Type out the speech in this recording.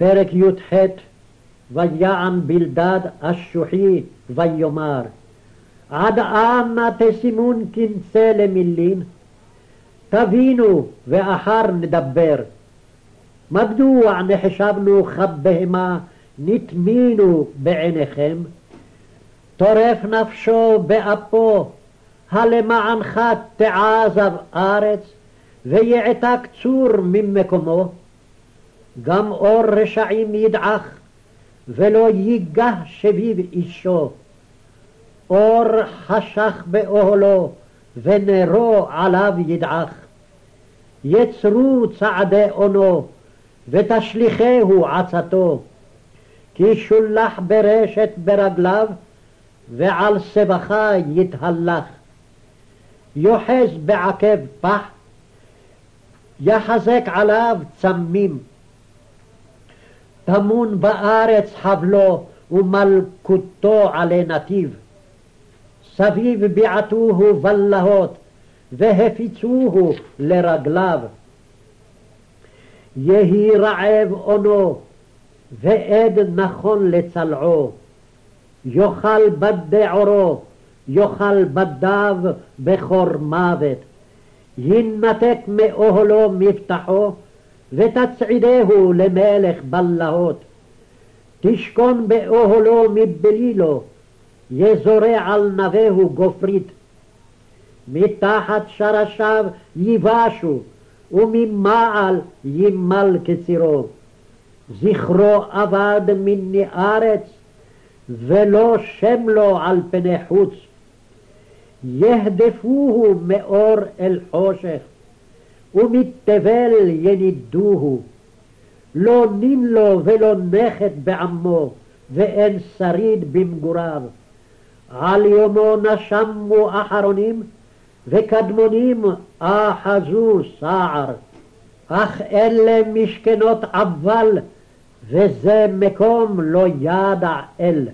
פרק י"ח ויען בלדד אשוחי ויאמר עד אנה תשימון קנצה למילין תבינו ואחר נדבר. מדוע נחשבנו כבהמה נטמינו בעיניכם? טורף נפשו באפו הלמענך תעזב ארץ ויעתק צור ממקומו גם אור רשעים ידעך, ולא ייגח שביב אישו. אור חשך באוהלו, ונרו עליו ידעך. יצרו צעדי אונו, ותשליכהו עצתו. כי שולח ברשת ברגליו, ועל סבכה יתהלך. יוחז בעקב פח, יחזק עליו צמים. טמון בארץ חבלו ומלכותו עלי נתיב. סביב ביעטוהו בלהות והפיצוהו לרגליו. יהי רעב אונו ועד נכון לצלעו. יאכל בדי עורו, יאכל בדיו בכור מוות. יינתק מאוהלו מבטחו ותצעידהו למלך בלהות. תשכון באוהלו מבלי לו, יזורע על נבהו גופרית. מתחת שרשיו יבשו, וממעל ימל קצירו. זכרו אבד מני ארץ, ולא שם לו על פני חוץ. יהדפוהו מאור אל חושך, ומתבל ינידוהו. לא נין לו ולא נכד בעמו, ואין שריד במגוריו. על יומו נשמו אחרונים, וקדמונים אחזו סער. אך אלה משכנות עבל, וזה מקום לא ידע אל.